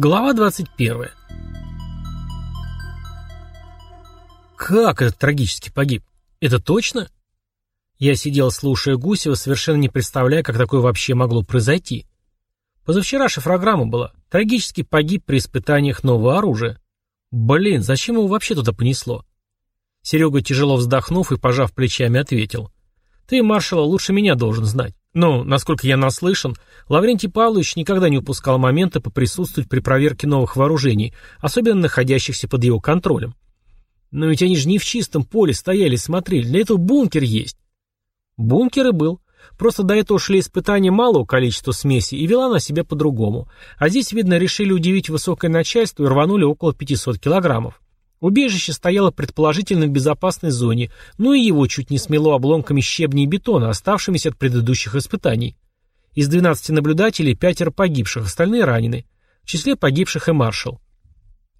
Глава 21. Как этот трагически погиб? Это точно? Я сидел, слушая Гусева, совершенно не представляя, как такое вообще могло произойти. Позавчера шифрограмма была. Трагически погиб при испытаниях нового оружия. Блин, зачем его вообще туда понесло? Серега, тяжело вздохнув и пожав плечами, ответил. Ты, маршала, лучше меня должен знать. Но, насколько я наслышан, Лаврентий Павлович никогда не упускал момента поприсутствовать при проверке новых вооружений, особенно находящихся под его контролем. Но ведь они же не в чистом поле стояли смотрели, для этого бункер есть. Бункер и был. Просто до этого шли испытания малого количества смеси и вела на себя по-другому. А здесь, видно, решили удивить высокое начальство и рванули около 500 килограммов. Убежище стояло предположительно в безопасной зоне, но и его чуть не смело обломками щебня и бетона, оставшимися от предыдущих испытаний. Из 12 наблюдателей пятеро погибших, остальные ранены. В числе погибших и маршал.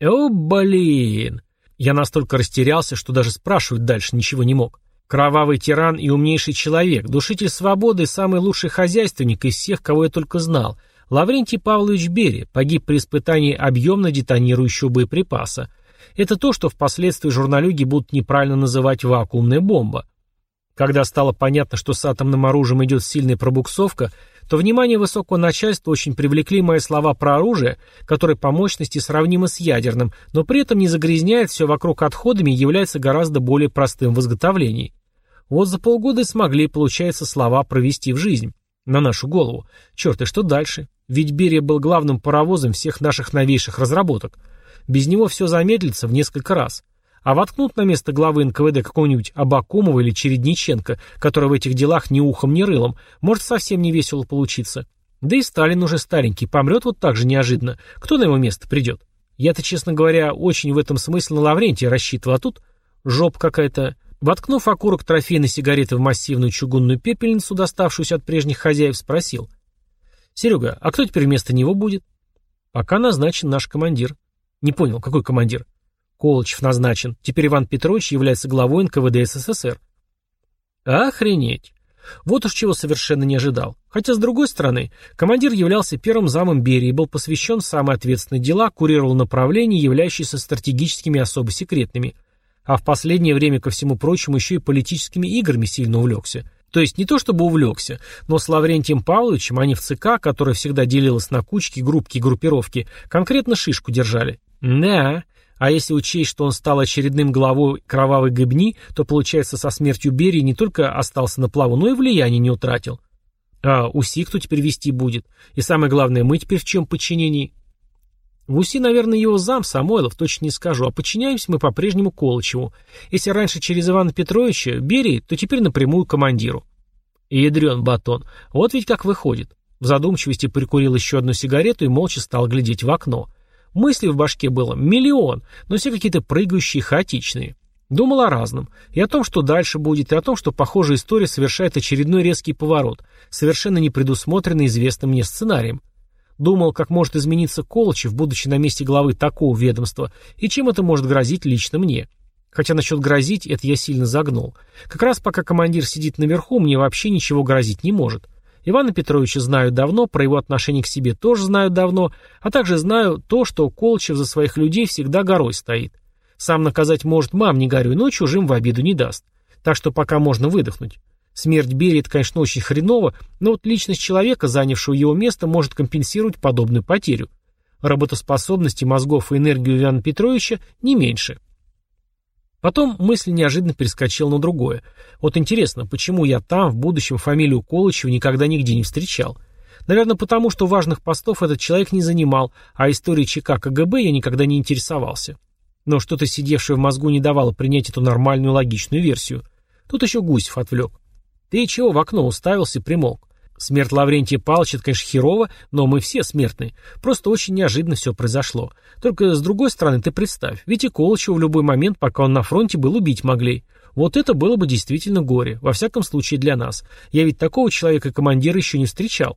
О, блин! Я настолько растерялся, что даже спрашивать дальше ничего не мог. Кровавый тиран и умнейший человек, душитель свободы и самый лучший хозяйственник из всех, кого я только знал. Лаврентий Павлович Берия погиб при испытании объемно детонирующего боеприпаса. Это то, что впоследствии журналюги будут неправильно называть вакуумная бомба. Когда стало понятно, что с атомным оружием идет сильная пробуксовка, то внимание высокого начальства очень привлекли мои слова про оружие, которое по мощности сравнимо с ядерным, но при этом не загрязняет все вокруг отходами и является гораздо более простым в изготовлении. Вот за полгода и смогли, получается, слова провести в жизнь. На нашу голову. Черт, и что дальше? Ведь Берия был главным паровозом всех наших новейших разработок. Без него все замедлится в несколько раз. А воткнут на место главы НКВД какого-нибудь Абакумова или Чередниченко, который в этих делах ни ухом, ни рылом, может совсем не весело получиться. Да и Сталин уже старенький, помрет вот так же неожиданно. Кто на его место придет? Я-то, честно говоря, очень в этом смысле на Лаврентия рассчитывал, а тут жоп какая-то. Воткнув окурок трофейной сигареты в массивную чугунную пепельницу, доставшуюся от прежних хозяев, спросил. «Серега, а кто теперь вместо него будет?» «Пока назначен наш командир». «Не понял, какой командир?» Колычев назначен. Теперь Иван Петрович является главой НКВД СССР. Охренеть. Вот уж чего совершенно не ожидал. Хотя, с другой стороны, командир являлся первым замом Берии, был посвящен самые ответственные дела, курировал направления, являющиеся стратегическими особо секретными. А в последнее время, ко всему прочему, еще и политическими играми сильно увлекся. То есть не то чтобы увлекся, но с Лаврентием Павловичем они в ЦК, которая всегда делилась на кучки, группки группировки, конкретно шишку держали. Да, а если учесть, что он стал очередным главой кровавой гыбни, то, получается, со смертью Берии не только остался на плаву, но и влияние не утратил. А УСИ кто теперь вести будет? И самое главное, мы теперь в чем подчинении? В УСИ, наверное, его зам Самойлов, точно не скажу, а подчиняемся мы по-прежнему Колычеву. Если раньше через Ивана Петровича, Берии, то теперь напрямую командиру. И ядрен батон. Вот ведь как выходит. В задумчивости прикурил еще одну сигарету и молча стал глядеть в окно. Мыслей в башке было миллион, но все какие-то прыгающие, хаотичные. Думал о разном. И о том, что дальше будет, и о том, что похожая история совершает очередной резкий поворот, совершенно не предусмотренный известным мне сценарием. Думал, как может измениться Колычев, будучи на месте главы такого ведомства, и чем это может грозить лично мне. Хотя насчет грозить, это я сильно загнул. Как раз пока командир сидит наверху, мне вообще ничего грозить не может. Ивана Петровича знаю давно, про его отношение к себе тоже знаю давно, а также знаю то, что Колчев за своих людей всегда горой стоит. Сам наказать может, мам, не горюй, но чужим в обиду не даст. Так что пока можно выдохнуть. Смерть Берии, конечно, очень хреново, но вот личность человека, занявшего его место, может компенсировать подобную потерю. Работоспособности мозгов и энергию Ивана Петровича не меньше. Потом мысль неожиданно перескочила на другое. Вот интересно, почему я там, в будущем, фамилию Колычева никогда нигде не встречал? Наверное, потому что важных постов этот человек не занимал, а историей ЧК КГБ я никогда не интересовался. Но что-то сидевшее в мозгу не давало принять эту нормальную логичную версию. Тут еще Гусев отвлек. Ты чего в окно уставился, примолк? Смерть Лаврентия Павловича, это, конечно, херово, но мы все смертны. Просто очень неожиданно все произошло. Только с другой стороны, ты представь, ведь и Колычева в любой момент, пока он на фронте был, убить могли. Вот это было бы действительно горе, во всяком случае для нас. Я ведь такого человека-командира еще не встречал.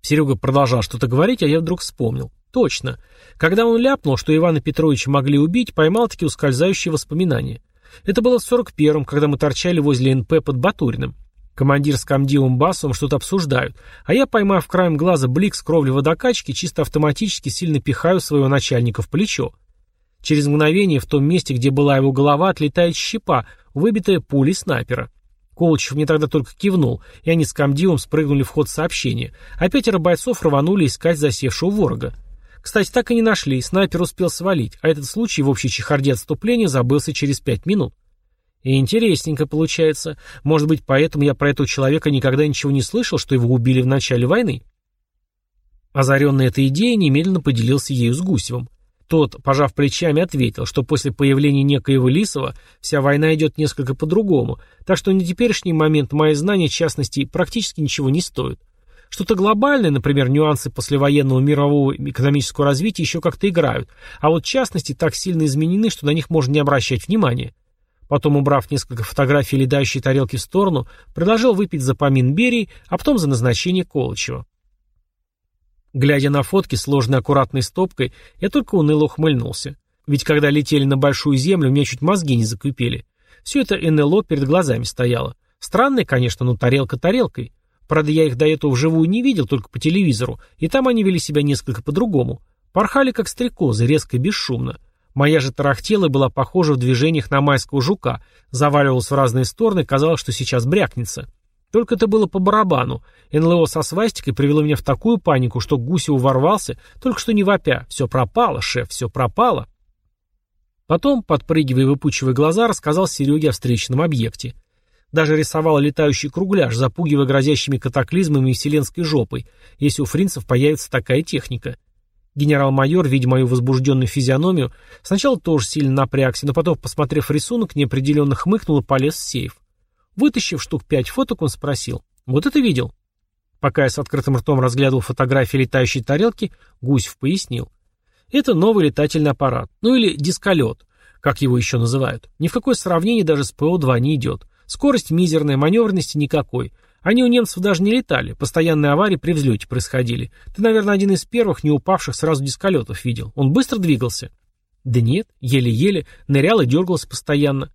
Серега продолжал что-то говорить, а я вдруг вспомнил. Точно. Когда он ляпнул, что Ивана Петровича могли убить, поймал такие ускользающие воспоминания. Это было в 41-м, когда мы торчали возле НП под Батуриным. Командир с комдивом басом что-то обсуждают, а я, поймав краем глаза блик с кровли водокачки, чисто автоматически сильно пихаю своего начальника в плечо. Через мгновение в том месте, где была его голова, отлетает щепа, выбитая пулей снайпера. Колычев мне тогда только кивнул, и они с комдивом спрыгнули в ход сообщения, а пятеро бойцов рванули искать засевшего ворога. Кстати, так и не нашли, снайпер успел свалить, а этот случай в общей чехарде отступления забылся через пять минут. И интересненько получается. Может быть, поэтому я про этого человека никогда ничего не слышал, что его убили в начале войны? Озаренный этой идеей, немедленно поделился ею с Гусевым. Тот, пожав плечами, ответил, что после появления некоего Лисова вся война идет несколько по-другому, так что на теперешний момент мои знания, в частности, практически ничего не стоят. Что-то глобальное, например, нюансы послевоенного мирового экономического развития еще как-то играют, а вот частности так сильно изменены, что на них можно не обращать внимания. Потом, убрав несколько фотографий летающей тарелки в сторону, предложил выпить за помин Берии, а потом за назначение Колычева. Глядя на фотки, сложенные аккуратной стопкой, я только уныло ухмыльнулся. Ведь когда летели на большую землю, мне чуть мозги не закипели. Все это НЛО перед глазами стояло. Странное, конечно, но тарелка тарелкой. Правда, я их до этого вживую не видел, только по телевизору, и там они вели себя несколько по-другому. Порхали, как стрекозы, резко и бесшумно. Моя же тарахтела была похожа в движениях на майского жука, заваливалась в разные стороны, казалось, что сейчас брякнется. Только это было по барабану. НЛО со свастикой привело меня в такую панику, что к Гусеву ворвался, только что не вопя. Все пропало, шеф, все пропало. Потом, подпрыгивая и выпучивая глаза, рассказал Сереге о встречном объекте. Даже рисовал летающий кругляш, запугивая грозящими катаклизмами и вселенской жопой, если у фринцев появится такая техника. Генерал-майор, видя мою возбужденную физиономию, сначала тоже сильно напрягся, но потом, посмотрев рисунок, неопределенно хмыкнул и полез в сейф. Вытащив штук пять фоток, он спросил. «Вот это видел?» Пока я с открытым ртом разглядывал фотографии летающей тарелки, Гусев пояснил. Это новый летательный аппарат, ну или дисколет, как его еще называют. Ни в какое сравнение даже с ПО-2 не идет. Скорость мизерная, маневренности никакой. Они у немцев даже не летали, постоянные аварии при взлете происходили. Ты, наверное, один из первых не упавших сразу дисколетов видел. Он быстро двигался? Да нет, еле-еле, нырял и дергался постоянно.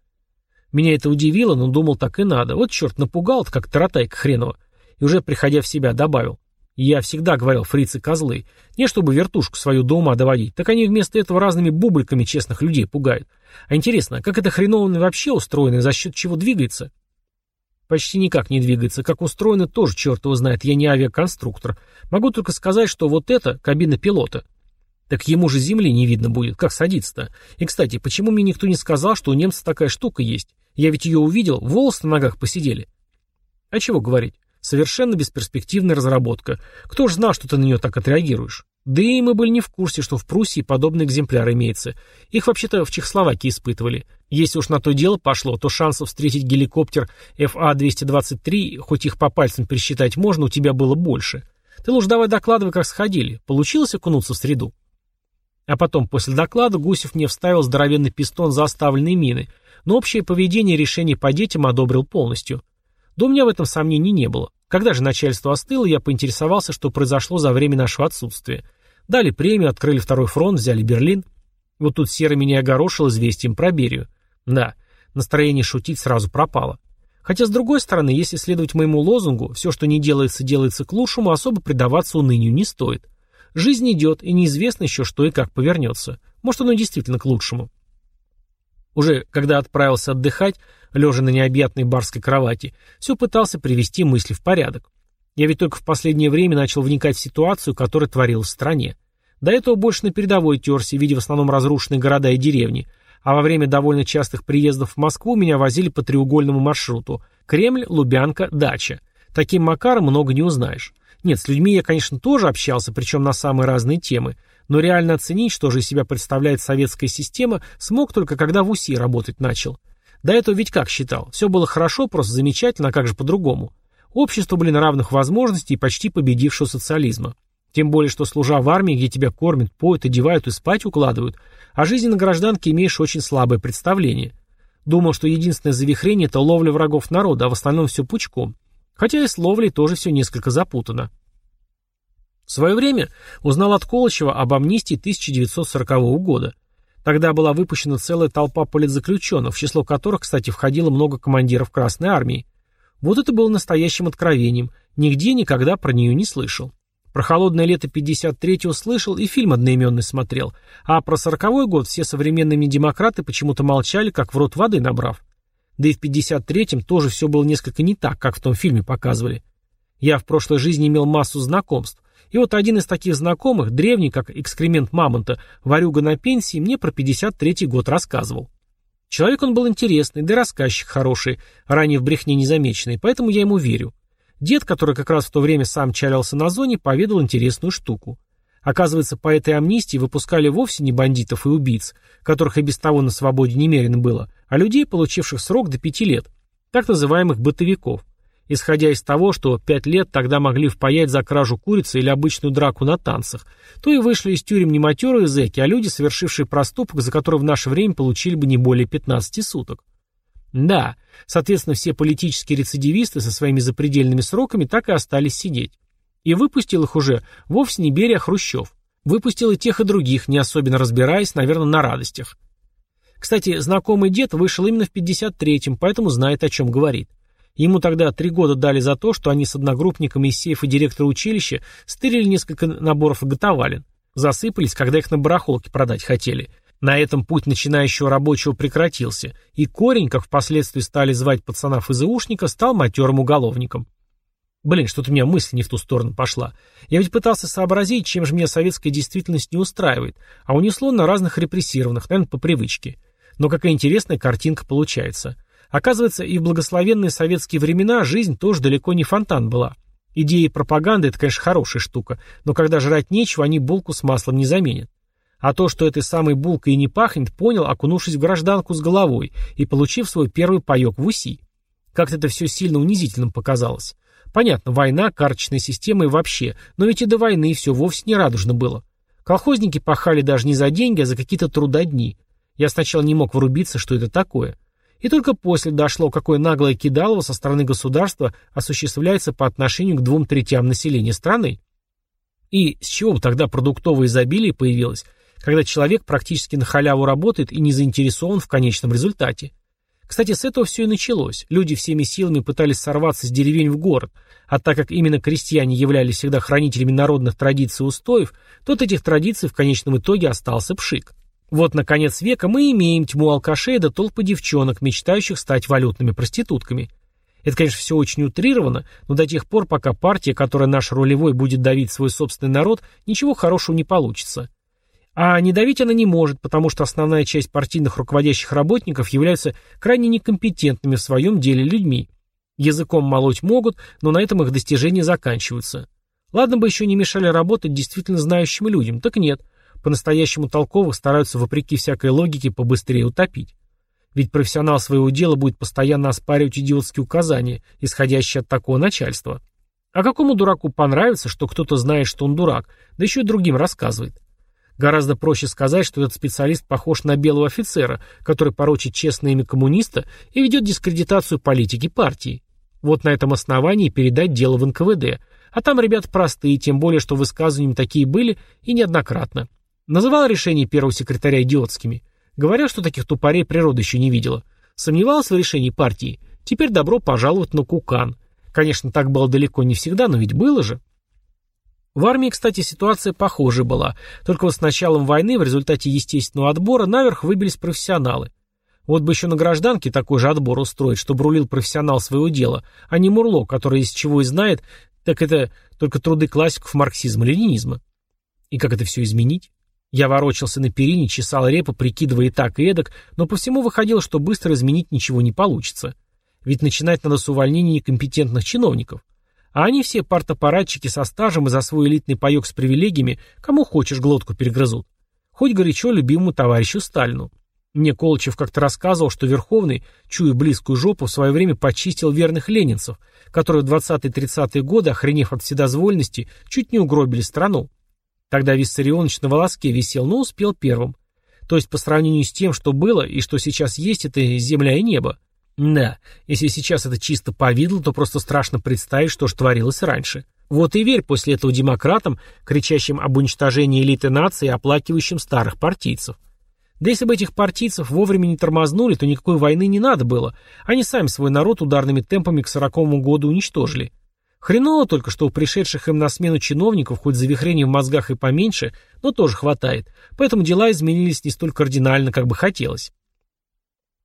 Меня это удивило, но думал, так и надо. Вот черт, напугал как таратайка хренова. И уже, приходя в себя, добавил. Я всегда говорил, фрицы козлы. Не чтобы вертушку свою до ума доводить, так они вместо этого разными бубликами честных людей пугают. А интересно, как это хреново вообще устроено и за счет чего двигается? Почти никак не двигается. Как устроено, тоже черт его знает. Я не авиаконструктор. Могу только сказать, что вот это кабина пилота. Так ему же земли не видно будет. Как садиться-то? И, кстати, почему мне никто не сказал, что у немцев такая штука есть? Я ведь ее увидел, волосы на ногах посидели. А чего говорить? Совершенно бесперспективная разработка. Кто ж знал, что ты на нее так отреагируешь? Да и мы были не в курсе, что в Пруссии подобный экземпляр имеется. Их вообще-то в Чехословакии испытывали. Если уж на то дело пошло, то шансов встретить геликоптер ФА-223, хоть их по пальцам пересчитать можно, у тебя было больше. Ты лучше давай докладывай, как сходили. Получилось окунуться в среду? А потом, после доклада, Гусев мне вставил здоровенный пистон за оставленные мины — но общее поведение и решение по детям одобрил полностью. Да у меня в этом сомнений не было. Когда же начальство остыло, я поинтересовался, что произошло за время нашего отсутствия. Дали премию, открыли второй фронт, взяли Берлин. Вот тут Серый меня огорошил известием про Берию. Да, настроение шутить сразу пропало. Хотя, с другой стороны, если следовать моему лозунгу, все, что не делается, делается к лучшему, особо предаваться унынию не стоит. Жизнь идет, и неизвестно еще, что и как повернется. Может, оно действительно к лучшему. Уже когда отправился отдыхать, лежа на необъятной барской кровати, все пытался привести мысли в порядок. Я ведь только в последнее время начал вникать в ситуацию, которая творилась в стране. До этого больше на передовой терся, видя в основном разрушенные города и деревни, а во время довольно частых приездов в Москву меня возили по треугольному маршруту – Кремль, Лубянка, Дача. Таким макаром много не узнаешь. Нет, с людьми я, конечно, тоже общался, причем на самые разные темы – но реально оценить, что же из себя представляет советская система, смог только когда в УСИ работать начал. До этого ведь как считал, все было хорошо, просто замечательно, а как же по-другому. Общество были на равных возможностей и почти победившего социализма. Тем более, что служа в армии, где тебя кормят, поют, одевают и спать укладывают, о жизни на гражданке имеешь очень слабое представление. Думал, что единственное завихрение – это ловля врагов народа, а в остальном все пучком. Хотя и с ловлей тоже все несколько запутано. В свое время узнал от Колычева об амнистии 1940 года. Тогда была выпущена целая толпа политзаключенных, в число которых, кстати, входило много командиров Красной Армии. Вот это было настоящим откровением. Нигде никогда про нее не слышал. Про холодное лето 53-го слышал и фильм одноименный смотрел. А про сороковой год все современные демократы почему-то молчали, как в рот воды набрав. Да и в 53-м тоже все было несколько не так, как в том фильме показывали. Я в прошлой жизни имел массу знакомств. И вот один из таких знакомых, древний, как экскремент мамонта, варюга на пенсии, мне про 53-й год рассказывал. Человек он был интересный, да и рассказчик хороший, ранее в брехне незамеченный, поэтому я ему верю. Дед, который как раз в то время сам чалился на зоне, поведал интересную штуку. Оказывается, по этой амнистии выпускали вовсе не бандитов и убийц, которых и без того на свободе немерено было, а людей, получивших срок до пяти лет, так называемых бытовиков. Исходя из того, что пять лет тогда могли впаять за кражу курицы или обычную драку на танцах, то и вышли из тюрем не матерые зэки, а люди, совершившие проступок, за который в наше время получили бы не более 15 суток. Да, соответственно, все политические рецидивисты со своими запредельными сроками так и остались сидеть. И выпустил их уже вовсе не Берия, а Хрущев. Выпустил и тех, и других, не особенно разбираясь, наверное, на радостях. Кстати, знакомый дед вышел именно в 53-м, поэтому знает, о чем говорит. Ему тогда три года дали за то, что они с одногруппниками из сейфа директора училища стырили несколько наборов готовалин. Засыпались, когда их на барахолке продать хотели – на этом путь начинающего рабочего прекратился, и корень, как впоследствии стали звать пацана ФЗУшника, стал матерым уголовником. Блин, что-то у меня мысль не в ту сторону пошла. Я ведь пытался сообразить, чем же меня советская действительность не устраивает, а унесло на разных репрессированных, наверное, по привычке. Но какая интересная картинка получается. Оказывается, и в благословенные советские времена жизнь тоже далеко не фонтан была. Идеи пропаганды – это, конечно, хорошая штука, но когда жрать нечего, они булку с маслом не заменят. А то, что этой самой булкой и не пахнет, понял, окунувшись в гражданку с головой и получив свой первый паек в УСИ. Как-то это все сильно унизительным показалось. Понятно, война, карточная система и вообще, но ведь и до войны все вовсе не радужно было. Колхозники пахали даже не за деньги, а за какие-то трудодни. Я сначала не мог врубиться, что это такое. И только после дошло, какое наглое кидалово со стороны государства осуществляется по отношению к двум третям населения страны. И с чего бы тогда продуктовое изобилие появилось, когда человек практически на халяву работает и не заинтересован в конечном результате. Кстати, с этого все и началось. Люди всеми силами пытались сорваться с деревень в город, а так как именно крестьяне являлись всегда хранителями народных традиций и устоев, то от этих традиций в конечном итоге остался пшик. Вот на конец века мы имеем тьму алкашей да толпы девчонок, мечтающих стать валютными проститутками. Это, конечно, все очень утрировано, но до тех пор, пока партия, которая наш рулевой будет давить свой собственный народ, ничего хорошего не получится. А не давить она не может, потому что основная часть партийных руководящих работников являются крайне некомпетентными в своем деле людьми. Языком молоть могут, но на этом их достижения заканчиваются. Ладно бы еще не мешали работать действительно знающим людям, так нет. По-настоящему толковых стараются вопреки всякой логике побыстрее утопить. Ведь профессионал своего дела будет постоянно оспаривать идиотские указания, исходящие от такого начальства. А какому дураку понравится, что кто-то знает, что он дурак, да еще и другим рассказывает. Гораздо проще сказать, что этот специалист похож на белого офицера, который порочит честное имя коммуниста и ведет дискредитацию политики партии. Вот на этом основании передать дело в НКВД. А там ребята простые, тем более, что высказывания такие были и неоднократно. Называл решение первого секретаря идиотскими. Говорят, что таких тупорей природа еще не видела. Сомневался в решении партии. Теперь добро пожаловать на Кукан. Конечно, так было далеко не всегда, но ведь было же. В армии, кстати, ситуация похожая была, только вот с началом войны в результате естественного отбора наверх выбились профессионалы. Вот бы еще на гражданке такой же отбор устроить, чтобы рулил профессионал своего дела, а не Мурло, который из чего и знает, так это только труды классиков марксизма-ленинизма. И как это все изменить? Я ворочался на перине, чесал репу, прикидывая и так, и эдак, но по всему выходило, что быстро изменить ничего не получится. Ведь начинать надо с увольнения некомпетентных чиновников. А они все партапаратчики со стажем и за свой элитный паек с привилегиями, кому хочешь глотку перегрызут. Хоть горячо любимому товарищу Сталину. Мне Колычев как-то рассказывал, что Верховный, чуя близкую жопу, в свое время почистил верных ленинцев, которые в 20-30-е годы, охренев от вседозвольности, чуть не угробили страну. Тогда Виссарионович на волоске висел, но успел первым. То есть по сравнению с тем, что было и что сейчас есть, это земля и небо. Да, если сейчас это чисто повидло, то просто страшно представить, что ж творилось раньше. Вот и верь после этого демократам, кричащим об уничтожении элиты нации и оплакивающим старых партийцев. Да если бы этих партийцев вовремя не тормознули, то никакой войны не надо было. Они сами свой народ ударными темпами к сороковому году уничтожили. Хреново только, что у пришедших им на смену чиновников хоть завихрений в мозгах и поменьше, но тоже хватает. Поэтому дела изменились не столь кардинально, как бы хотелось.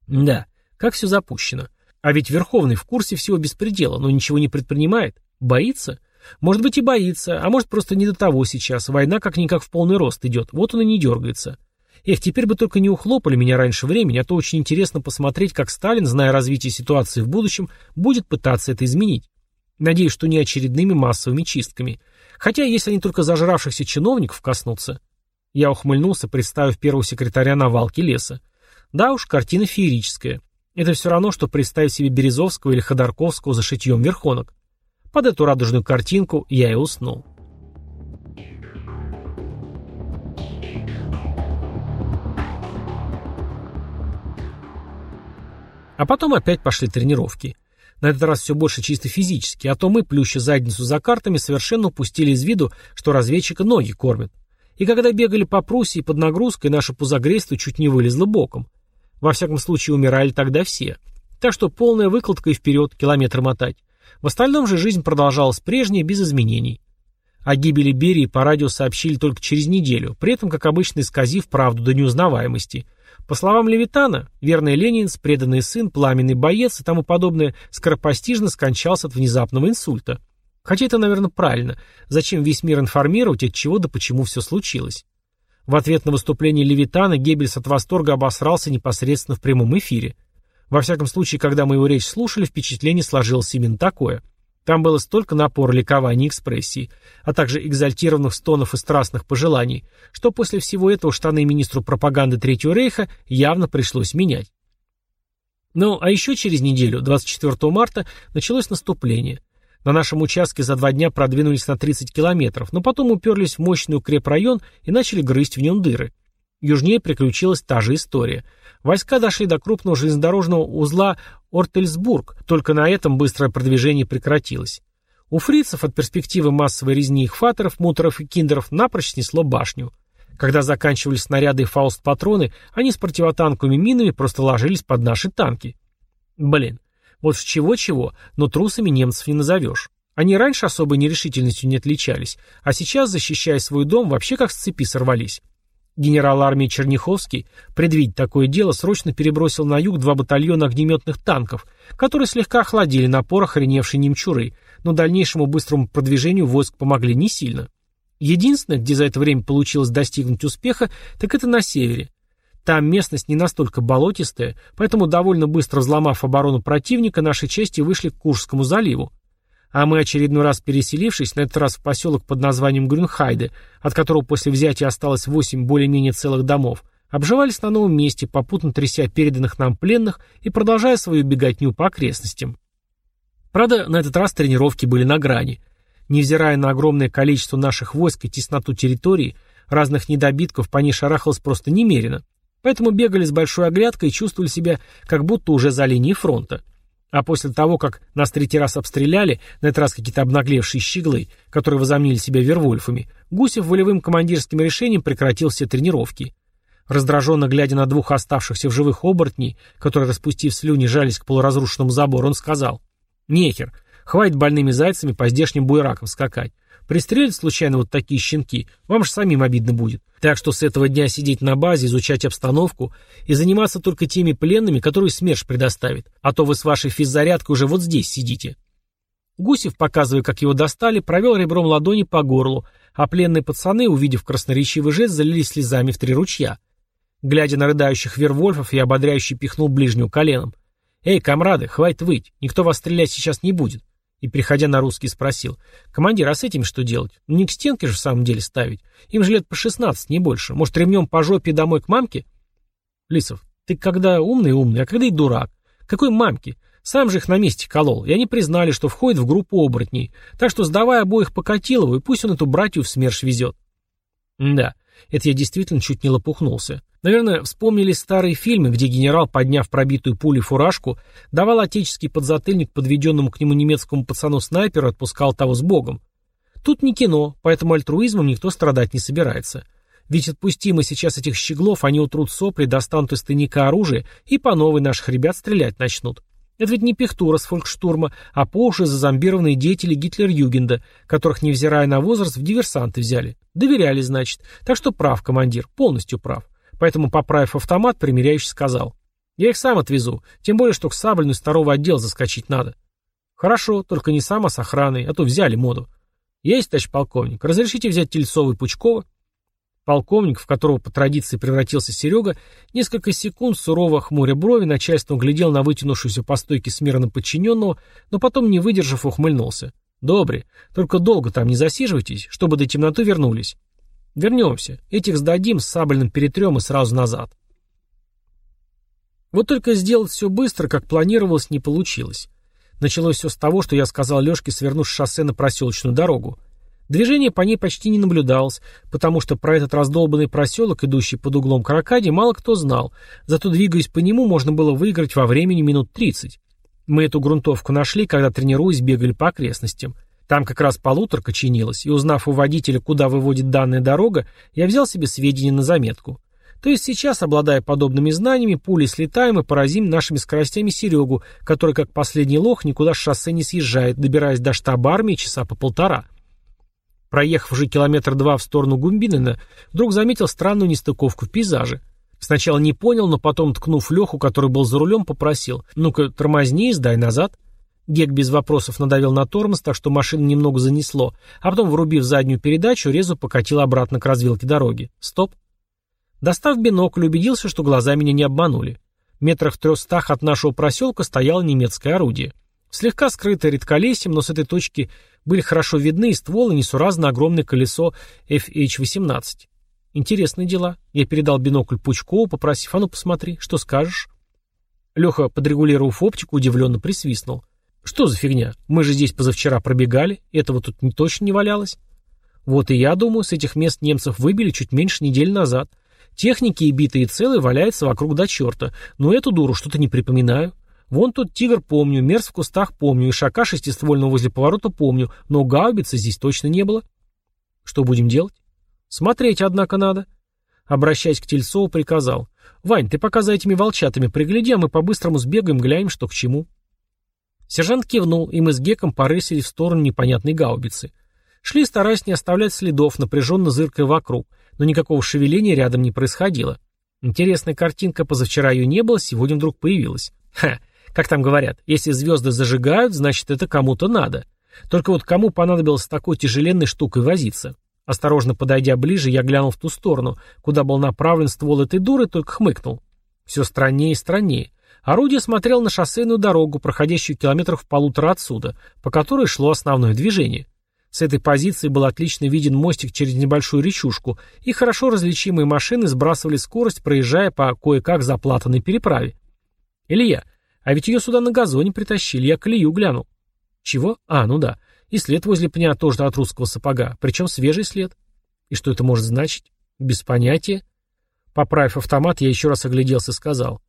Да, как все запущено. А ведь Верховный в курсе всего беспредела, но ничего не предпринимает. Боится? Может быть и боится, а может просто не до того сейчас. Война как-никак в полный рост идет, вот он и не дергается. Эх, теперь бы только не ухлопали меня раньше времени, а то очень интересно посмотреть, как Сталин, зная развитие ситуации в будущем, будет пытаться это изменить. Надеюсь, что не очередными массовыми чистками. Хотя, если они только зажравшихся чиновников коснутся. Я ухмыльнулся, представив первого секретаря на валке леса. Да уж, картина феерическая. Это все равно, что представить себе Березовского или Ходорковского за шитьем верхонок. Под эту радужную картинку я и уснул. А потом опять пошли тренировки. На этот раз все больше чисто физически, а то мы, плюща задницу за картами, совершенно упустили из виду, что разведчика ноги кормят. И когда бегали по Пруссии под нагрузкой, наше пузогрейство чуть не вылезло боком. Во всяком случае, умирали тогда все. Так что полная выкладка и вперед, километр мотать. В остальном же жизнь продолжалась прежней, без изменений. О гибели Берии по радио сообщили только через неделю, при этом, как обычно, исказив правду до неузнаваемости – по словам Левитана, верный ленинец, преданный сын, пламенный боец и тому подобное скоропостижно скончался от внезапного инсульта. Хотя это, наверное, правильно. Зачем весь мир информировать, от чего да почему все случилось? В ответ на выступление Левитана Геббельс от восторга обосрался непосредственно в прямом эфире. Во всяком случае, когда мы его речь слушали, впечатление сложилось именно такое – там было столько напора ликования и экспрессии, а также экзальтированных стонов и страстных пожеланий, что после всего этого штаны министру пропаганды Третьего Рейха явно пришлось менять. Ну, а еще через неделю, 24 марта, началось наступление. На нашем участке за два дня продвинулись на 30 километров, но потом уперлись в мощный укрепрайон и начали грызть в нем дыры. Южнее приключилась та же история. Войска дошли до крупного железнодорожного узла Ортельсбург, только на этом быстрое продвижение прекратилось. У фрицев от перспективы массовой резни их фатеров, мутеров и киндеров напрочь снесло башню. Когда заканчивались снаряды и фауст-патроны, они с противотанковыми минами просто ложились под наши танки. Блин, вот с чего-чего, но трусами немцев не назовешь. Они раньше особой нерешительностью не отличались, а сейчас, защищая свой дом, вообще как с цепи сорвались. Генерал армии Черняховский, предвидя такое дело, срочно перебросил на юг два батальона огнеметных танков, которые слегка охладили напор охреневшей немчуры, но дальнейшему быстрому продвижению войск помогли не сильно. Единственное, где за это время получилось достигнуть успеха, так это на севере. Там местность не настолько болотистая, поэтому довольно быстро взломав оборону противника, наши части вышли к Куршскому заливу. А мы, очередной раз переселившись, на этот раз в поселок под названием Грюнхайде, от которого после взятия осталось восемь более-менее целых домов, обживались на новом месте, попутно тряся переданных нам пленных и продолжая свою беготню по окрестностям. Правда, на этот раз тренировки были на грани. Невзирая на огромное количество наших войск и тесноту территории, разных недобитков по ней шарахалось просто немерено. Поэтому бегали с большой оглядкой и чувствовали себя, как будто уже за линией фронта. А после того, как нас третий раз обстреляли, на этот раз какие-то обнаглевшие щеглы, которые возомнили себя вервольфами, Гусев волевым командирским решением прекратил все тренировки. Раздраженно глядя на двух оставшихся в живых оборотней, которые, распустив слюни, жались к полуразрушенному забору, он сказал, «Нехер, хватит больными зайцами по здешним буеракам скакать. Пристрелят случайно вот такие щенки, вам же самим обидно будет. Так что с этого дня сидеть на базе, изучать обстановку и заниматься только теми пленными, которые СМЕРШ предоставит. А то вы с вашей физзарядкой уже вот здесь сидите. Гусев, показывая, как его достали, провел ребром ладони по горлу, а пленные пацаны, увидев красноречивый жест, залились слезами в три ручья. Глядя на рыдающих вервольфов, я ободряюще пихнул ближнюю коленом. «Эй, комрады, хватит выть, никто вас стрелять сейчас не будет. И, приходя на русский, спросил. «Командир, а с этим что делать? Ну не к стенке же в самом деле ставить. Им же лет по шестнадцать, не больше. Может, ремнем по жопе домой к мамке?» Лисов, ты когда умный-умный, а когда и дурак. Какой мамке? Сам же их на месте колол, и они признали, что входит в группу оборотней. Так что сдавай обоих по Катилову, и пусть он эту братью в СМЕРШ везет. да, это я действительно чуть не лопухнулся. Наверное, вспомнили старые фильмы, где генерал, подняв пробитую пулей фуражку, давал отеческий подзатыльник подведенному к нему немецкому пацану-снайперу и отпускал того с богом. Тут не кино, поэтому альтруизмом никто страдать не собирается. Ведь отпусти мы сейчас этих щеглов, они утрут сопли, достанут из тайника оружие и по новой наших ребят стрелять начнут. Это ведь не пихтура с фолькштурма, а по уши зазомбированные деятели Гитлер-Югенда, которых, невзирая на возраст, в диверсанты взяли. Доверяли, значит. Так что прав, командир, полностью прав. Поэтому, поправив автомат, примиряющий сказал. Я их сам отвезу, тем более, что к Саблину из второго отдела заскочить надо. Хорошо, только не сам, а с охраной, а то взяли моду. Есть, товарищ полковник, разрешите взять Тельцова и Пучкова? Полковник, в которого по традиции превратился Серега, несколько секунд сурово хмуря брови, начальство глядел на вытянувшуюся по стойке смирно подчиненного, но потом, не выдержав, ухмыльнулся. «Добре, только долго там не засиживайтесь, чтобы до темноты вернулись. Вернемся, этих сдадим, с Сабельным перетрем и сразу назад». Вот только сделать все быстро, как планировалось, не получилось. Началось все с того, что я сказал Лешке свернуть с шоссе на проселочную дорогу. Движения по ней почти не наблюдалось, потому что про этот раздолбанный проселок, идущий под углом к Аркаде, мало кто знал, зато двигаясь по нему, можно было выиграть во времени минут 30. Мы эту грунтовку нашли, когда, тренируясь, бегали по окрестностям. Там как раз полуторка чинилась, и узнав у водителя, куда выводит данная дорога, я взял себе сведения на заметку. То есть сейчас, обладая подобными знаниями, пули слетаем и поразим нашими скоростями Серегу, который, как последний лох, никуда с шоссе не съезжает, добираясь до штаба армии часа по полтора. Проехав уже километр два в сторону Гумбинина, вдруг заметил странную нестыковку в пейзаже. Сначала не понял, но потом, ткнув Леху, который был за рулем, попросил «Ну-ка, тормозни и сдай назад». Гек без вопросов надавил на тормоз, так что машину немного занесло, а потом, врубив заднюю передачу, резу покатил обратно к развилке дороги. Стоп. Достав бинокль, убедился, что глаза меня не обманули. Метрах в трехстах от нашего проселка стояло немецкое орудие. Слегка скрытое редколесьем, но с этой точки были хорошо видны и ствол, и несуразно огромное колесо FH-18. Интересные дела. Я передал бинокль Пучкову, попросив, а ну посмотри, что скажешь? Леха, подрегулировав оптику, удивленно присвистнул. Что за фигня? Мы же здесь позавчера пробегали, этого тут не точно не валялось. Вот и я думаю, с этих мест немцев выбили чуть меньше недели назад. Техники и битые целые валяются вокруг до черта, но эту дуру что-то не припоминаю. Вон тот тигр помню, мерз в кустах помню, и шака шестиствольного возле поворота помню, но гаубицы здесь точно не было. Что будем делать? Смотреть, однако, надо. Обращаясь к Тельцову, приказал. «Вань, ты пока за этими волчатами пригляди, а мы по-быстрому сбегаем, глянем, что к чему». Сержант кивнул, и мы с Геком порысили в сторону непонятной гаубицы. Шли, стараясь не оставлять следов, напряженно зыркая вокруг, но никакого шевеления рядом не происходило. Интересная картинка, позавчера ее не было, сегодня вдруг появилась. Ха, как там говорят, если звезды зажигают, значит это кому-то надо. Только вот кому понадобилось такой тяжеленной штукой возиться? Осторожно подойдя ближе, я глянул в ту сторону, куда был направлен ствол этой дуры, только хмыкнул. Все страннее и страннее. Орудие смотрело на шоссейную дорогу, проходящую километров в полутора отсюда, по которой шло основное движение. С этой позиции был отлично виден мостик через небольшую речушку, и хорошо различимые машины сбрасывали скорость, проезжая по кое-как заплатанной переправе. Илья, а ведь ее сюда на газоне притащили, я колею глянул. Чего? А, ну да. И след возле пня тоже от русского сапога, причем свежий след. И что это может значить? Без понятия. Поправив автомат, я еще раз огляделся и сказал.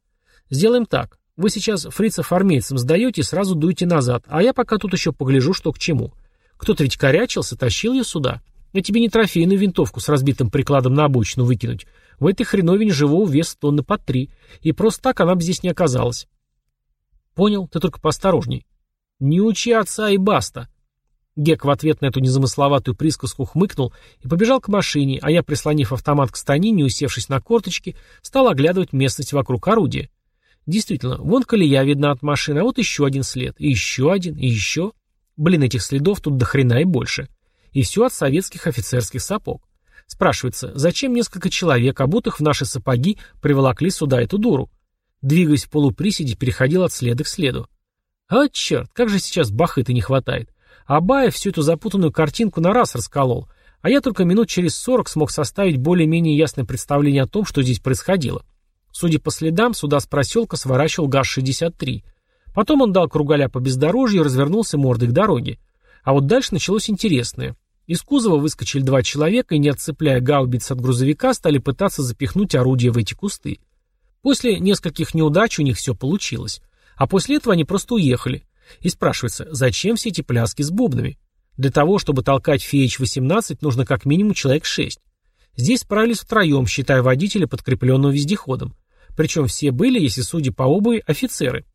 Сделаем так. Вы сейчас фрицев армейцам сдаете и сразу дуйте назад, а я пока тут еще погляжу, что к чему. Кто-то ведь корячился, тащил ее сюда. Я тебе не трофейную винтовку с разбитым прикладом на обочину выкинуть. В этой хреновине живого веса тонны под три. И просто так она бы здесь не оказалась. Понял, ты только поосторожней. Не учи отца и баста. Гек в ответ на эту незамысловатую присказку хмыкнул и побежал к машине, а я, прислонив автомат к станине, усевшись на корточки, стал оглядывать местность вокруг орудия. Действительно, вон колея видна от машины, а вот еще один след, и еще один, и еще. Блин, этих следов тут до хрена и больше. И все от советских офицерских сапог. Спрашивается, зачем несколько человек, обутых в наши сапоги, приволокли сюда эту дуру? Двигаясь в полуприседе, переходил от следа к следу. А черт, как же сейчас бахыты не хватает. Абаев всю эту запутанную картинку на раз расколол, а я только минут через сорок смог составить более-менее ясное представление о том, что здесь происходило. Судя по следам, сюда с проселка сворачивал ГАЗ-63. Потом он дал кругаля по бездорожью и развернулся мордой к дороге. А вот дальше началось интересное. Из кузова выскочили два человека и, не отцепляя гаубиц от грузовика, стали пытаться запихнуть орудие в эти кусты. После нескольких неудач у них все получилось. А после этого они просто уехали. И спрашивается, зачем все эти пляски с бубнами? Для того, чтобы толкать FH-18, нужно как минимум человек 6. Здесь справились втроем, считая водителя, подкрепленного вездеходом. Причем все были, если судя по обуви, офицеры.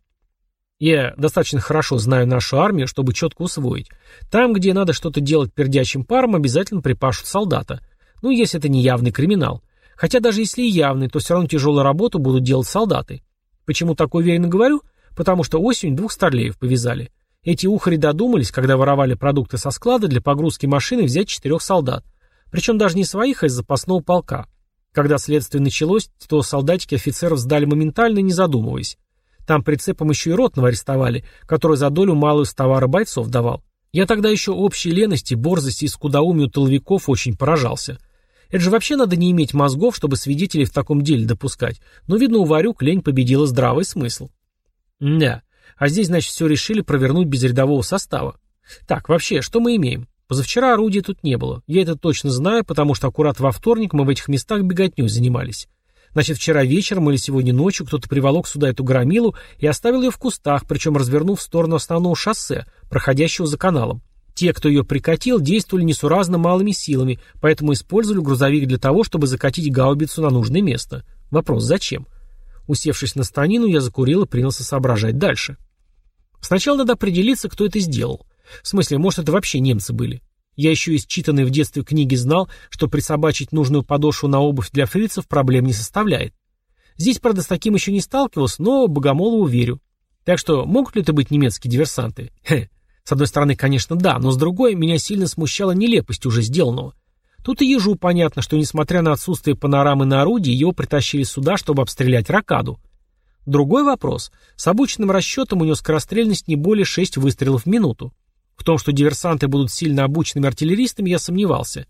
Я достаточно хорошо знаю нашу армию, чтобы четко усвоить. Там, где надо что-то делать пердячим паром, обязательно припашут солдата. Ну, если это не явный криминал. Хотя даже если и явный, то все равно тяжелую работу будут делать солдаты. Почему так уверенно говорю? Потому что осенью двух старлеев повязали. Эти ухари додумались, когда воровали продукты со склада для погрузки машины, взять четырех солдат. Причем даже не своих, а из запасного полка. Когда следствие началось, то солдатики офицеров сдали моментально, не задумываясь. Там прицепом еще и ротного арестовали, который за долю малую с товара бойцов давал. Я тогда еще общей лености, борзости и скудоумию тыловиков очень поражался. Это же вообще надо не иметь мозгов, чтобы свидетелей в таком деле допускать. Но, видно, у Варюк лень победила здравый смысл. Да, а здесь, значит, все решили провернуть без рядового состава. Так, вообще, что мы имеем? Позавчера орудия тут не было. Я это точно знаю, потому что аккурат во вторник мы в этих местах беготней занимались. Значит, вчера вечером или сегодня ночью кто-то приволок сюда эту громилу и оставил ее в кустах, причем развернув в сторону основного шоссе, проходящего за каналом. Те, кто ее прикатил, действовали несуразно малыми силами, поэтому использовали грузовик для того, чтобы закатить гаубицу на нужное место. Вопрос, зачем? Усевшись на станину, я закурил и принялся соображать дальше. Сначала надо определиться, кто это сделал. В смысле, может, это вообще немцы были. Я еще из читанной в детстве книги знал, что присобачить нужную подошву на обувь для фрицев проблем не составляет. Здесь, правда, с таким еще не сталкивался, но Богомолову верю. Так что, могут ли это быть немецкие диверсанты? Хе. С одной стороны, конечно, да, но с другой, меня сильно смущала нелепость уже сделанного. Тут и ежу понятно, что, несмотря на отсутствие панорамы на орудии, его притащили сюда, чтобы обстрелять ракаду. Другой вопрос. С обычным расчетом у него скорострельность не более 6 выстрелов в минуту. В том, что диверсанты будут сильно обученными артиллеристами, я сомневался.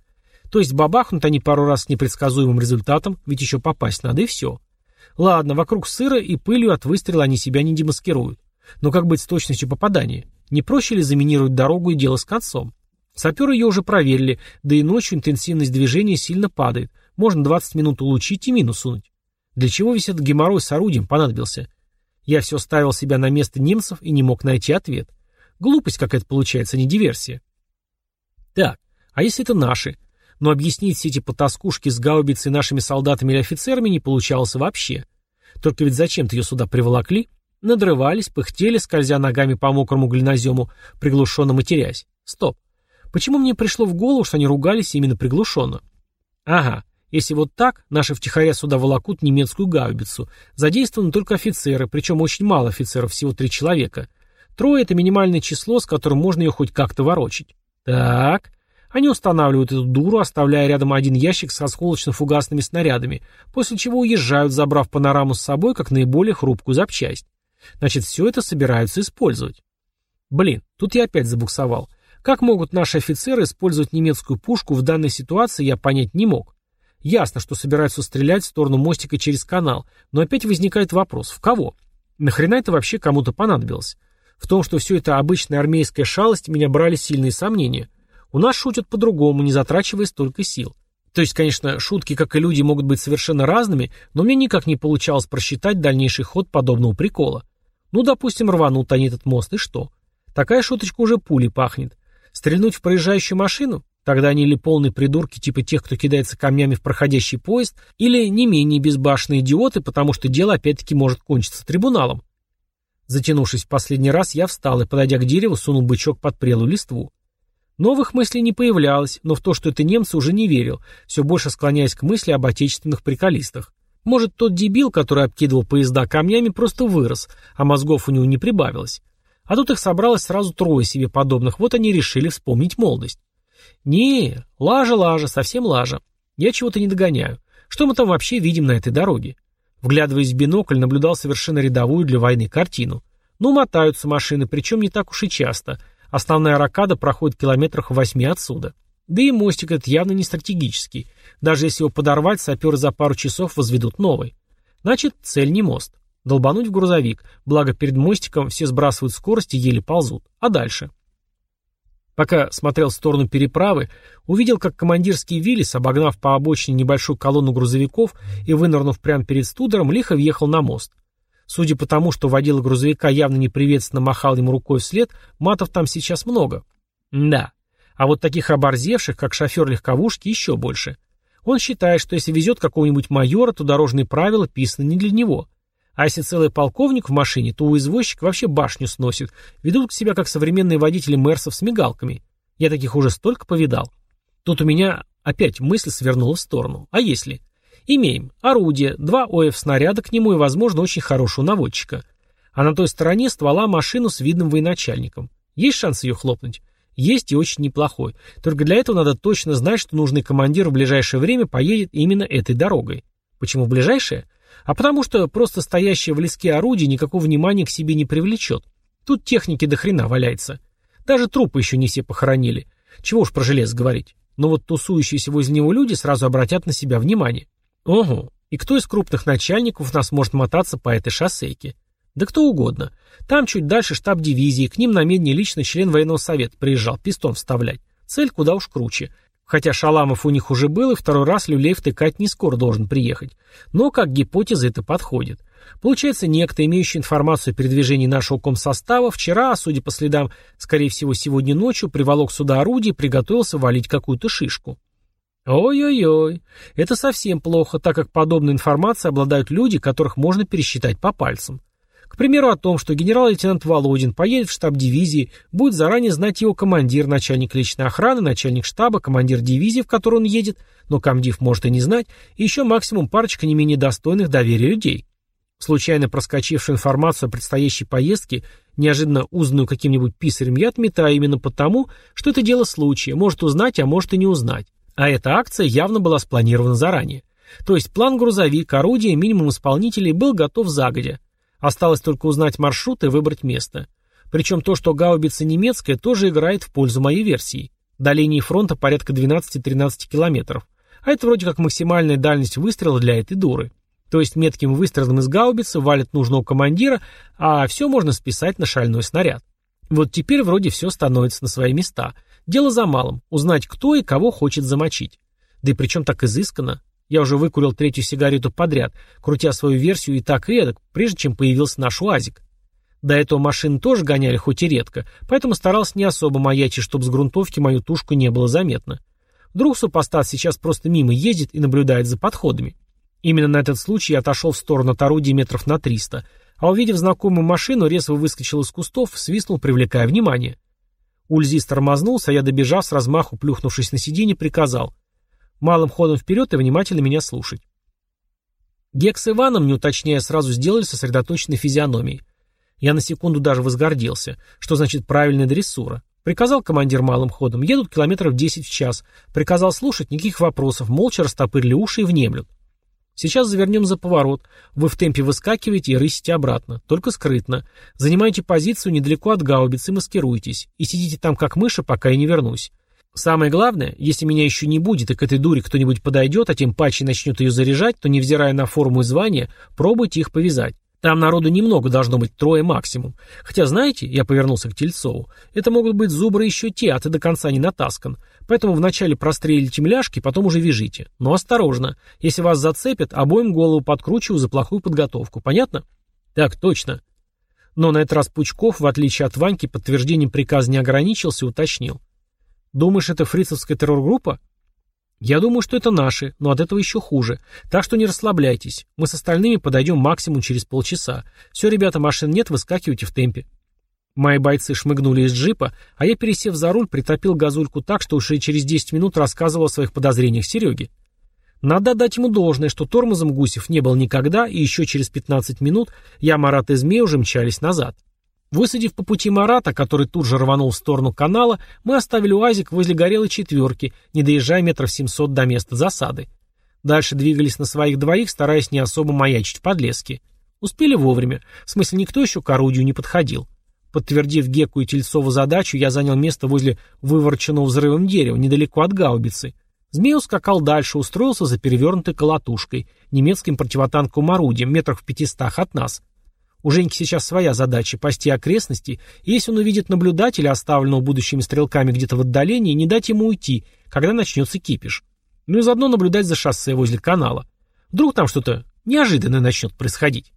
То есть бабахнут они пару раз с непредсказуемым результатом, ведь еще попасть надо и все. Ладно, вокруг сыра и пылью от выстрела они себя не демаскируют. Но как быть с точностью попадания? Не проще ли заминировать дорогу и дело с концом? Саперы ее уже проверили, да и ночью интенсивность движения сильно падает. Можно 20 минут улучшить и минус сунуть. Для чего весь этот геморрой с орудием понадобился? Я все ставил себя на место немцев и не мог найти ответ. Глупость какая-то получается, а не диверсия. Так, а если это наши? Но объяснить все эти потаскушки с гаубицей нашими солдатами или офицерами не получалось вообще. Только ведь зачем-то ее сюда приволокли? Надрывались, пыхтели, скользя ногами по мокрому глинозему, приглушенно матерясь. Стоп. Почему мне пришло в голову, что они ругались именно приглушенно? Ага, если вот так, наши втихаря сюда волокут немецкую гаубицу. Задействованы только офицеры, причем очень мало офицеров, всего три человека. Трое — это минимальное число, с которым можно ее хоть как-то ворочить. Так. Они устанавливают эту дуру, оставляя рядом один ящик с осколочно-фугасными снарядами, после чего уезжают, забрав панораму с собой как наиболее хрупкую запчасть. Значит, все это собираются использовать. Блин, тут я опять забуксовал. Как могут наши офицеры использовать немецкую пушку в данной ситуации, я понять не мог. Ясно, что собираются стрелять в сторону мостика через канал, но опять возникает вопрос, в кого? Нахрена это вообще кому-то понадобилось? В том, что все это обычная армейская шалость, меня брали сильные сомнения. У нас шутят по-другому, не затрачивая столько сил. То есть, конечно, шутки, как и люди, могут быть совершенно разными, но мне никак не получалось просчитать дальнейший ход подобного прикола. Ну, допустим, рванут они этот мост, и что? Такая шуточка уже пулей пахнет. Стрельнуть в проезжающую машину? Тогда они или полные придурки, типа тех, кто кидается камнями в проходящий поезд, или не менее безбашенные идиоты, потому что дело опять-таки может кончиться трибуналом. Затянувшись в последний раз, я встал и, подойдя к дереву, сунул бычок под прелую листву. Новых мыслей не появлялось, но в то, что это немцы, уже не верил, все больше склоняясь к мысли об отечественных приколистах. Может, тот дебил, который обкидывал поезда камнями, просто вырос, а мозгов у него не прибавилось. А тут их собралось сразу трое себе подобных, вот они решили вспомнить молодость. Не, лажа-лажа, совсем лажа. Я чего-то не догоняю. Что мы там вообще видим на этой дороге? Вглядываясь в бинокль, наблюдал совершенно рядовую для войны картину. Ну, мотаются машины, причем не так уж и часто. Основная ракада проходит в километрах восьми отсюда. Да и мостик этот явно не стратегический. Даже если его подорвать, саперы за пару часов возведут новый. Значит, цель не мост. Долбануть в грузовик. Благо, перед мостиком все сбрасывают скорость и еле ползут. А дальше? Пока смотрел в сторону переправы, увидел, как командирский Виллис, обогнав по обочине небольшую колонну грузовиков и вынырнув прямо перед студером, лихо въехал на мост. Судя по тому, что водила грузовика явно неприветственно махал ему рукой вслед, матов там сейчас много. Да. А вот таких оборзевших, как шофер легковушки, еще больше. Он считает, что если везет какого-нибудь майора, то дорожные правила писаны не для него. А если целый полковник в машине, то у извозчика вообще башню сносит. Ведут себя как современные водители мерсов с мигалками. Я таких уже столько повидал. Тут у меня опять мысль свернула в сторону. А если? Имеем орудие, два ОФ-снаряда к нему и, возможно, очень хорошего наводчика. А на той стороне ствола машину с видным военачальником. Есть шанс ее хлопнуть? Есть и очень неплохой. Только для этого надо точно знать, что нужный командир в ближайшее время поедет именно этой дорогой. Почему в ближайшее? А потому что просто стоящее в леске орудие никакого внимания к себе не привлечет. Тут техники до хрена валяется. Даже трупы еще не все похоронили. Чего уж про желез говорить. Но вот тусующиеся возле него люди сразу обратят на себя внимание. Ого, и кто из крупных начальников нас может мотаться по этой шоссейке? Да кто угодно. Там чуть дальше штаб дивизии, к ним на медне лично член военного совета приезжал, пистон вставлять. Цель куда уж круче. Хотя Шаламов у них уже был, и второй раз люлей втыкать не скоро должен приехать. Но как гипотеза это подходит. Получается, некто, имеющий информацию о передвижении нашего комсостава, вчера, судя по следам, скорее всего, сегодня ночью, приволок сюда орудие и приготовился валить какую-то шишку. Ой-ой-ой, это совсем плохо, так как подобной информацией обладают люди, которых можно пересчитать по пальцам. К примеру, о том, что генерал-лейтенант Володин поедет в штаб дивизии, будет заранее знать его командир, начальник личной охраны, начальник штаба, командир дивизии, в которую он едет, но комдив может и не знать, и еще максимум парочка не менее достойных доверия людей. Случайно проскочившую информацию о предстоящей поездке, неожиданно узнанную каким-нибудь писарем, я отметаю именно потому, что это дело случая, может узнать, а может и не узнать. А эта акция явно была спланирована заранее. То есть план грузовик, орудие, минимум исполнителей был готов загодя. Осталось только узнать маршрут и выбрать место. Причем то, что гаубица немецкая, тоже играет в пользу моей версии. До линии фронта порядка 12-13 километров. А это вроде как максимальная дальность выстрела для этой дуры. То есть метким выстрелом из гаубицы валят нужного командира, а все можно списать на шальной снаряд. Вот теперь вроде все становится на свои места. Дело за малым – узнать, кто и кого хочет замочить. Да и причем так изысканно. Я уже выкурил третью сигарету подряд, крутя свою версию и так и эдак, прежде чем появился наш УАЗик. До этого машины тоже гоняли, хоть и редко, поэтому старался не особо маячить, чтобы с грунтовки мою тушку не было заметно. Вдруг супостат сейчас просто мимо ездит и наблюдает за подходами. Именно на этот случай я отошел в сторону от орудия метров на 300, а увидев знакомую машину, резво выскочил из кустов, свистнул, привлекая внимание. Ульзис тормознулся, а я, добежав с размаху, плюхнувшись на сиденье, приказал. Малым ходом вперед и внимательно меня слушать. Гекс с Иваном, не уточняя, сразу сделали сосредоточенной физиономией. Я на секунду даже возгордился. Что значит правильная дрессура? Приказал командир малым ходом. Едут километров 10 в час. Приказал слушать, никаких вопросов. Молча растопырили уши и внемлют. Сейчас завернем за поворот. Вы в темпе выскакиваете и рысите обратно. Только скрытно. Занимайте позицию недалеко от гаубицы маскируйтесь. И сидите там как мыши, пока я не вернусь. Самое главное, если меня еще не будет, и к этой дуре кто-нибудь подойдет, а тем паче начнет ее заряжать, то, невзирая на форму и звание, пробуйте их повязать. Там народу немного должно быть, трое максимум. Хотя, знаете, я повернулся к Тельцову, это могут быть зубры еще те, а ты до конца не натаскан. Поэтому вначале прострелите мляжки, потом уже вяжите. Но осторожно. Если вас зацепят, обоим голову подкручиваю за плохую подготовку. Понятно? Так, точно. Но на этот раз Пучков, в отличие от Ваньки, подтверждением приказа не ограничился и уточнил. Думаешь, это фрицевская террор-группа? Я думаю, что это наши, но от этого еще хуже. Так что не расслабляйтесь. Мы с остальными подойдем максимум через полчаса. Все, ребята, машин нет, выскакивайте в темпе. Мои бойцы шмыгнули из джипа, а я, пересев за руль, притопил газульку так, что уже через 10 минут рассказывал о своих подозрениях Сереге. Надо дать ему должное, что тормозом Гусев не был никогда, и еще через 15 минут я, Марат и Змей уже мчались назад. Высадив по пути Марата, который тут же рванул в сторону канала, мы оставили УАЗик возле горелой четверки, не доезжая метров семьсот до места засады. Дальше двигались на своих двоих, стараясь не особо маячить в подлеске. Успели вовремя, в смысле никто еще к орудию не подходил. Подтвердив Геку и Тельцову задачу, я занял место возле выворченного взрывом дерева, недалеко от гаубицы. Змей ускакал дальше, устроился за перевернутой колотушкой, немецким противотанковым орудием, метрах в пятистах от нас — у Женьки сейчас своя задача – пасти окрестности, и если он увидит наблюдателя, оставленного будущими стрелками где-то в отдалении, не дать ему уйти, когда начнется кипиш. Ну и заодно наблюдать за шоссе возле канала. Вдруг там что-то неожиданное начнет происходить.